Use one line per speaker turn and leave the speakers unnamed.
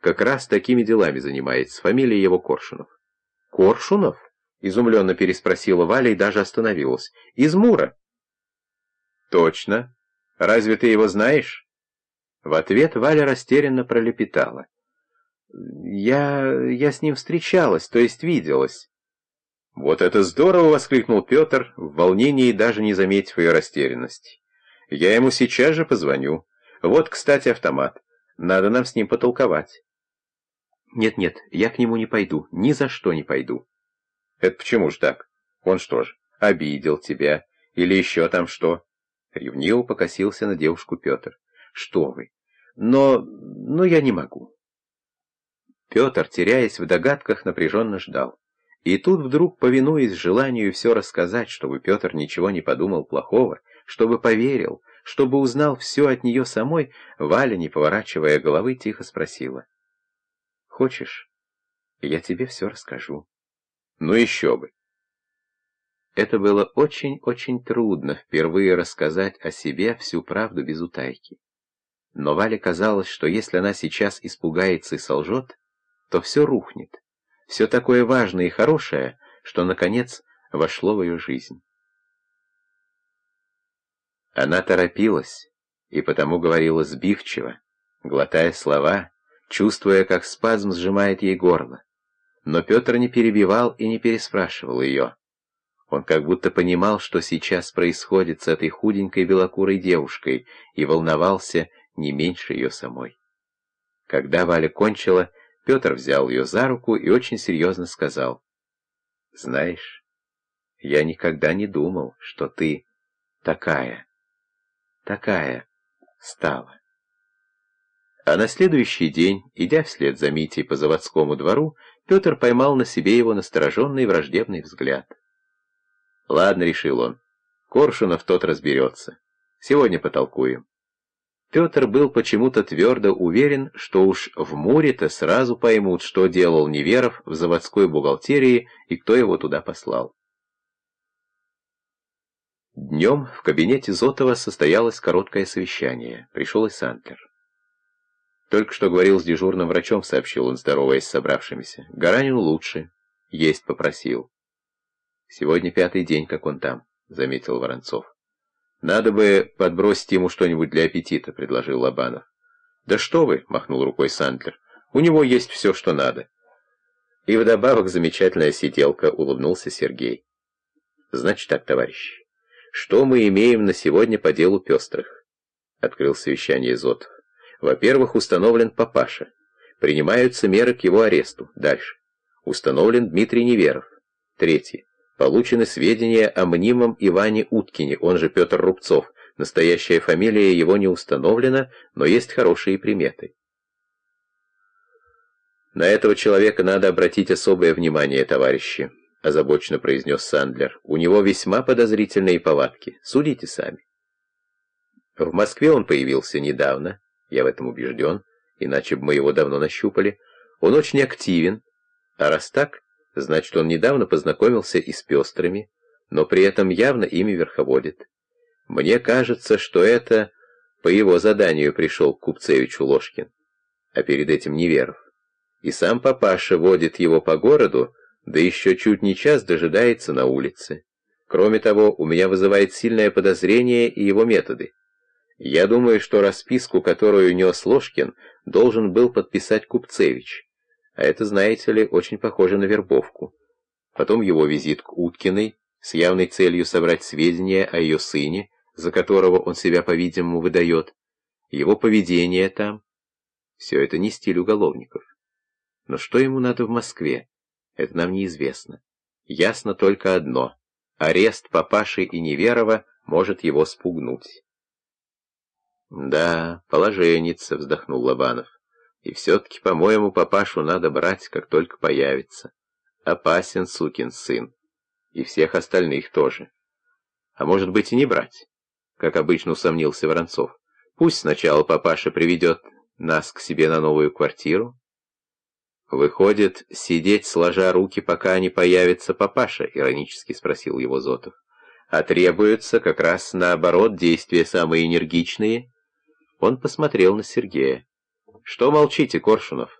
как раз такими делами занимается, фамилия его Коршунов. Коршунов? Изумленно переспросила Валя и даже остановилась. Из Мура. Точно. Разве ты его знаешь? В ответ Валя растерянно пролепетала. «Я... я с ним встречалась, то есть виделась». «Вот это здорово!» — воскликнул Петр, в волнении даже не заметив ее растерянности. «Я ему сейчас же позвоню. Вот, кстати, автомат. Надо нам с ним потолковать». «Нет-нет, я к нему не пойду, ни за что не пойду». «Это почему ж так? Он что ж, обидел тебя? Или еще там что?» Ревниво покосился на девушку Петр. «Что вы? Но... но я не могу». Петр, теряясь в догадках, напряженно ждал. И тут вдруг, повинуясь желанию все рассказать, чтобы Петр ничего не подумал плохого, чтобы поверил, чтобы узнал все от нее самой, Валя, не поворачивая головы, тихо спросила. «Хочешь, я тебе все расскажу?» «Ну еще бы!» Это было очень-очень трудно впервые рассказать о себе всю правду без утайки. Но Вале казалось, что если она сейчас испугается и солжет, то все рухнет все такое важное и хорошее, что, наконец, вошло в ее жизнь. Она торопилась и потому говорила сбивчиво, глотая слова, чувствуя, как спазм сжимает ей горло. Но Петр не перебивал и не переспрашивал ее. Он как будто понимал, что сейчас происходит с этой худенькой белокурой девушкой, и волновался не меньше ее самой. Когда Валя кончила, Петр взял ее за руку и очень серьезно сказал. «Знаешь, я никогда не думал, что ты такая, такая стала». А на следующий день, идя вслед за Митей по заводскому двору, Петр поймал на себе его настороженный враждебный взгляд. «Ладно», — решил он, — «Коршунов тот разберется. Сегодня потолкуем». Петр был почему-то твердо уверен, что уж в Муре-то сразу поймут, что делал Неверов в заводской бухгалтерии и кто его туда послал. Днем в кабинете Зотова состоялось короткое совещание. Пришел и Сантлер. Только что говорил с дежурным врачом, сообщил он, здороваясь с собравшимися. Гаранину лучше. Есть попросил. Сегодня пятый день, как он там, заметил Воронцов. «Надо бы подбросить ему что-нибудь для аппетита», — предложил Лобанов. «Да что вы!» — махнул рукой Сандлер. «У него есть все, что надо». И вдобавок замечательная сиделка, — улыбнулся Сергей. «Значит так, товарищи, что мы имеем на сегодня по делу пестрых?» — открыл совещание Зотов. «Во-первых, установлен папаша. Принимаются меры к его аресту. Дальше. Установлен Дмитрий Неверов. Третье. Получены сведения о мнимом Иване Уткине, он же Петр Рубцов. Настоящая фамилия его не установлена, но есть хорошие приметы. «На этого человека надо обратить особое внимание, товарищи», — озабоченно произнес Сандлер. «У него весьма подозрительные повадки. Судите сами». В Москве он появился недавно, я в этом убежден, иначе бы мы его давно нащупали. Он очень активен, а раз так, Значит, он недавно познакомился и с пестрыми, но при этом явно ими верховодит. Мне кажется, что это по его заданию пришел к купцевичу Ложкин, а перед этим Неверов. И сам папаша водит его по городу, да еще чуть не час дожидается на улице. Кроме того, у меня вызывает сильное подозрение и его методы. Я думаю, что расписку, которую нес Ложкин, должен был подписать Купцевич. А это, знаете ли, очень похоже на вербовку. Потом его визит к Уткиной с явной целью собрать сведения о ее сыне, за которого он себя, по-видимому, выдает. Его поведение там. Все это не стиль уголовников. Но что ему надо в Москве, это нам неизвестно. Ясно только одно. Арест папаши и Неверова может его спугнуть. «Да, положенница», — вздохнул Лобанов. И все-таки, по-моему, папашу надо брать, как только появится. Опасен сукин сын. И всех остальных тоже. А может быть и не брать, как обычно усомнился Воронцов. Пусть сначала папаша приведет нас к себе на новую квартиру. Выходит, сидеть сложа руки, пока не появится папаша, иронически спросил его Зотов. А требуются как раз наоборот действия самые энергичные. Он посмотрел на Сергея. «Что молчите, Коршунов?»